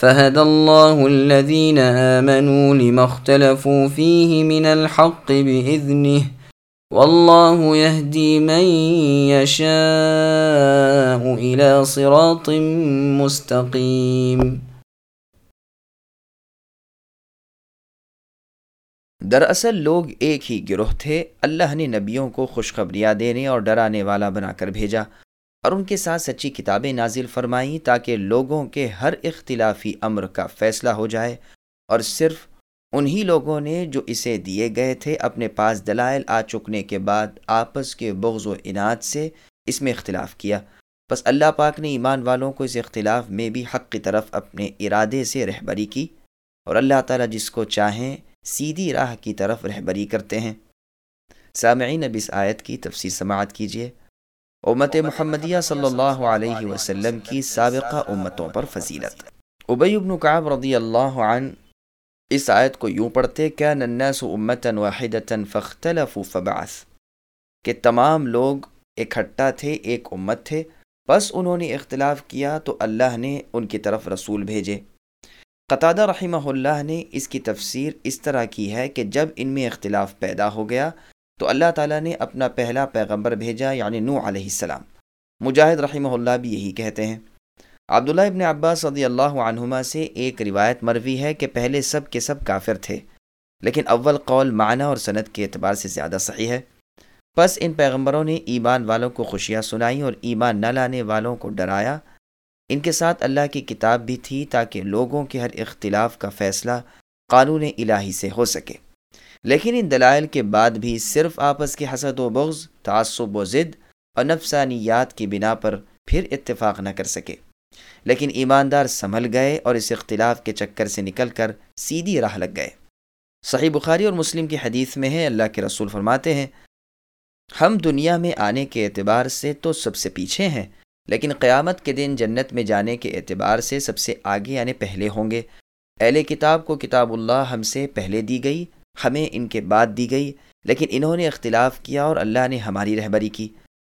فهدى الله الذين آمنوا لما اختلفوا فيه من الحق بإذنه والله يهدي من يشاء إلى صراط مستقيم. دراصل لوگ ایک ہی گروہ تھے اللہ نے نبیوں کو خوشخبریاں دینے اور ڈرانے والا بنا کر بھیجا۔ اور ان کے ساتھ سچی کتابیں نازل فرمائیں تاکہ لوگوں کے ہر اختلافی امر کا فیصلہ ہو جائے۔ اور صرف انہی لوگوں نے جو اسے دیے گئے تھے اپنے پاس دلائل آ چکنے کے بعد آپس کے بغض و انعت سے اس میں اختلاف کیا۔ بس اللہ پاک نے ایمان والوں کو اس اختلاف میں بھی حق کی طرف اپنے ارادے سے رہبری کی اور اللہ تعالیٰ جس کو چاہیں سیدھی راہ کی طرف رہبری کرتے ہیں۔ سامعین، اب اس آیت کی تفصیل سماعت کیجیے۔ امت محمدیہ صلی اللہ علیہ وسلم کی سابقہ امتوں پر فضیلت۔ ابی ابن قعب رضی اللہ عنہ اس آیت کو یوں پڑھتے کیا نناس امتن واحدتاً فختلف فبعث کہ تمام لوگ اکٹھا تھے، ایک امت تھے، بس انہوں نے اختلاف کیا تو اللہ نے ان کی طرف رسول بھیجے۔ قطادہ رحمہ اللہ نے اس کی تفسیر اس طرح کی ہے کہ جب ان میں اختلاف پیدا ہو گیا تو اللہ تعالیٰ نے اپنا پہلا پیغمبر بھیجا یعنی نو علیہ السلام۔ مجاہد رحمہ اللہ بھی یہی کہتے ہیں۔ عبداللہ ابن عباس رضی اللہ عنہما سے ایک روایت مروی ہے کہ پہلے سب کے سب کافر تھے، لیکن اول قول معنی اور صنعت کے اعتبار سے زیادہ صحیح ہے۔ بس ان پیغمبروں نے ایمان والوں کو خوشیاں سنائیں اور ایمان نہ لانے والوں کو ڈرایا۔ ان کے ساتھ اللہ کی کتاب بھی تھی تاکہ لوگوں کے ہر اختلاف کا فیصلہ قانون الہی سے ہو سکے۔ لیکن ان دلائل کے بعد بھی صرف آپس کے حسد و بغض، تعصب و ضد اور نفسانیات کی بنا پر پھر اتفاق نہ کر سکے۔ لیکن ایماندار سنبھل گئے اور اس اختلاف کے چکر سے نکل کر سیدھی راہ لگ گئے۔ صحیح بخاری اور مسلم کی حدیث میں ہے، اللہ کے رسول فرماتے ہیں، ہم دنیا میں آنے کے اعتبار سے تو سب سے پیچھے ہیں، لیکن قیامت کے دن جنت میں جانے کے اعتبار سے سب سے آگے یعنی پہلے ہوں گے۔ اہل کتاب کو کتاب اللہ ہم سے پہلے دی گئی ہمیں ان کے بعد دی گئی، لیکن انہوں نے اختلاف کیا اور اللہ نے ہماری رہبری کی۔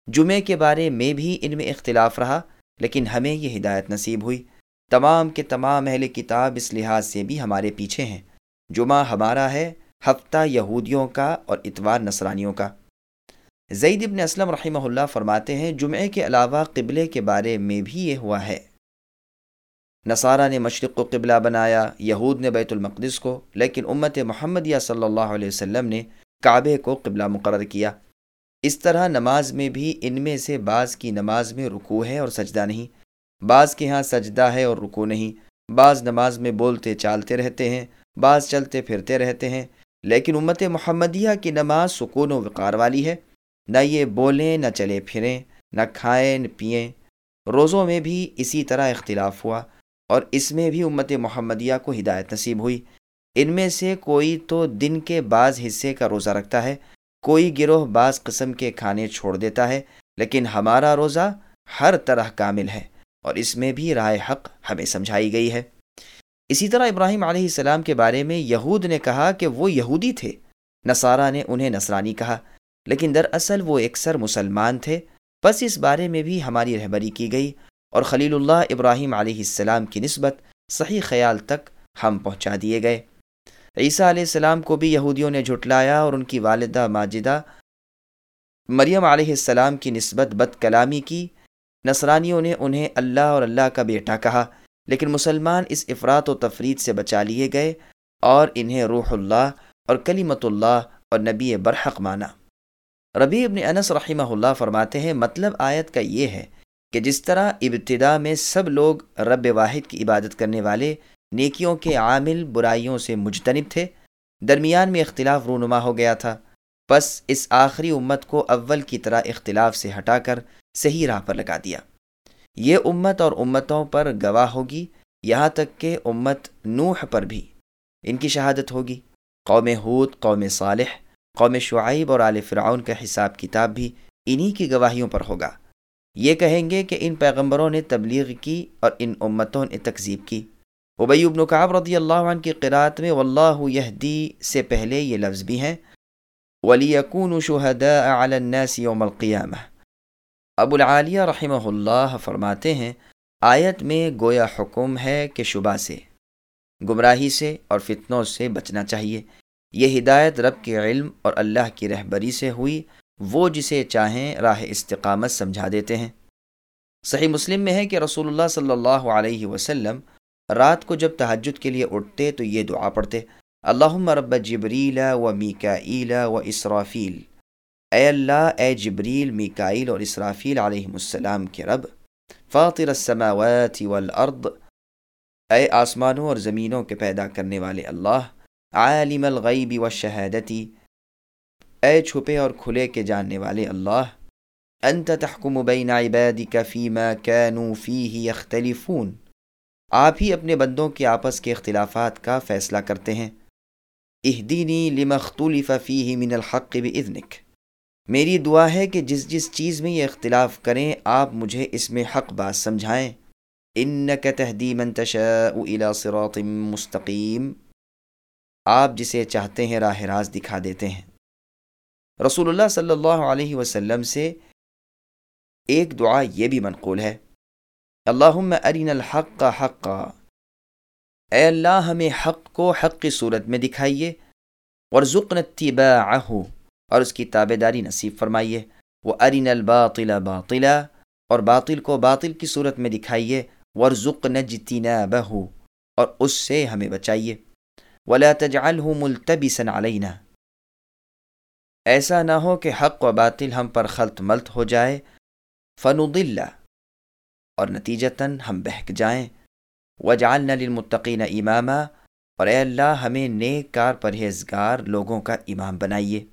جمعے کے بارے میں بھی ان میں اختلاف رہا، لیکن ہمیں یہ ہدایت نصیب ہوئی۔ تمام کے تمام اہل کتاب اس لحاظ سے بھی ہمارے پیچھے ہیں۔ جمعہ ہمارا ہے ہفتہ یہودیوں کا اور اتوار نصرانیوں کا۔ زید ابن اسلم رحمہ اللہ فرماتے ہیں جمعے کے علاوہ قبلے کے بارے میں بھی یہ ہوا ہے۔ نصارہ نے مشرق کو قبلہ بنایا، یہود نے بیت المقدس کو، لیکن امت محمد یا صلی اللہ علیہ وسلم نے کعبے کو قبلہ مقرر کیا۔ اس طرح نماز میں بھی ان میں سے بعض کی نماز میں رکوع ہے اور سجدہ نہیں۔ بعض کے ہاں سجدہ ہے اور رکوع نہیں۔ بعض نماز میں بولتے چالتے رہتے ہیں، بعض چلتے پھرتے رہتے ہیں۔ لیکن امت محمدیہ کی نماز سکون و وقار والی ہے۔ نہ یہ بولیں، نہ چلے پھریں، نہ کھائیں، نہ پئیں روزوں میں بھی اسی طرح اختلاف ہوا۔ اور اس میں بھی امت محمدیہ کو ہدایت نصیب ہوئی۔ ان میں سے کوئی تو دن کے بعض حصے کا روزہ رکھتا ہے، کوئی گروہ بعض قسم کے کھانے چھوڑ دیتا ہے، لیکن ہمارا روزہ ہر طرح کامل ہے اور اس میں بھی رائے حق ہمیں سمجھائی گئی ہے۔ اسی طرح ابراہیم علیہ السلام کے بارے میں یہود نے کہا کہ وہ یہودی تھے، نصارہ نے انہیں نصرانی کہا، لیکن دراصل وہ اکثر مسلمان تھے۔ بس اس بارے میں بھی ہماری رہبری کی گئی۔ اور خلیل اللہ ابراہیم علیہ السلام کی نسبت صحیح خیال تک ہم پہنچا دیے گئے۔ عیسیٰ علیہ السلام کو بھی یہودیوں نے جھٹلایا اور ان کی والدہ ماجدہ مریم علیہ السلام کی نسبت بد کلامی کی۔ نصرانیوں نے انہیں اللہ اور اللہ کا بیٹا کہا، لیکن مسلمان اس افراد و تفرید سے بچا لیے گئے اور انہیں روح اللہ اور کلیمت اللہ اور نبی برحق مانا۔ ربی ابن انس رحمہ اللہ فرماتے ہیں مطلب آیت کا یہ ہے کہ جس طرح ابتدا میں سب لوگ رب واحد کی عبادت کرنے والے نیکیوں کے عامل برائیوں سے مجتنب تھے، درمیان میں اختلاف رونما ہو گیا تھا۔ بس اس آخری امت کو اول کی طرح اختلاف سے ہٹا کر صحیح راہ پر لگا دیا۔ یہ امت اور امتوں پر گواہ ہوگی، یہاں تک کہ امت نوح پر بھی۔ ان کی شہادت ہوگی۔ قوم حود قوم صالح، قوم شعیب اور آل فرعون کا حساب کتاب بھی انہی کی گواہیوں پر ہوگا۔ یہ کہیں گے کہ ان پیغمبروں نے تبلیغ کی اور ان امتوں نے تکذیب کی۔ ابی ابن کعب رضی اللہ عنہ کی قرآت میں واللہ یہدی سے پہلے یہ لفظ بھی ہیں۔ وَلِيَكُونُ شُهَدَاءَ عَلَى النَّاسِ يَوْمَ ابو العالیہ رحمہ اللہ فرماتے ہیں، آیت میں گویا حکم ہے کہ شبہ سے، گمراہی سے اور فتنوں سے بچنا چاہیے۔ یہ ہدایت رب کے علم اور اللہ کی رہبری سے ہوئی۔ وہ جسے چاہیں راہ استقامت سمجھا دیتے ہیں۔ صحیح مسلم میں ہے کہ رسول اللہ صلی اللہ علیہ وسلم رات کو جب تحجد کے لیے اٹھتے تو یہ دعا پڑھتے اللہ رب جبریل و میکائیل و اسرافیل، اے اللہ، اے جبریل، میکائیل اور اسرافیل علیہ السلام کے رب، فاطر السماوات والارض، اے آسمانوں اور زمینوں کے پیدا کرنے والے اللہ، عالم الغیب و شہادتی اے چھپے اور کھلے کے جاننے والے اللہ، انت تحکم بین عبادک فیما كانوا فیہ یختلفون۔ آپ ہی اپنے بندوں کے آپس کے اختلافات کا فیصلہ کرتے ہیں۔ اہدینی لمختلف فیہ من الحق باذنک میری دعا ہے کہ جس جس چیز میں یہ اختلاف کریں، آپ مجھے اس میں حق بات سمجھائیں۔ انک تہدی من تشاء الى صراط مستقیم۔ آپ جسے چاہتے ہیں راہ راز دکھا دیتے ہیں۔ رسول اللہ صلی اللہ علیہ وسلم سے ایک دعا یہ بھی منقول ہے، اللہم ارین الحق کا حق اے اللہ ہمیں حق کو حق کی صورت میں دکھائیے ورژن اتباعہ، اور اس کی تابے داری نصیب فرمائیے وہ ارین الباطل باطلا، اور باطل کو باطل کی صورت میں دکھائیے ورژن جتینابہ اور اس سے ہمیں بچائیے، ولا تجعلہ ملتبسا علینا۔ ایسا نہ ہو کہ حق و باطل ہم پر خلط ملت ہو جائے۔ فنضل اور نتیجتاً ہم بہک جائیں۔ وجعلنا للمتقین امامہ اور اے اللہ، ہمیں نیک کار پرہیزگار لوگوں کا امام بنائیے۔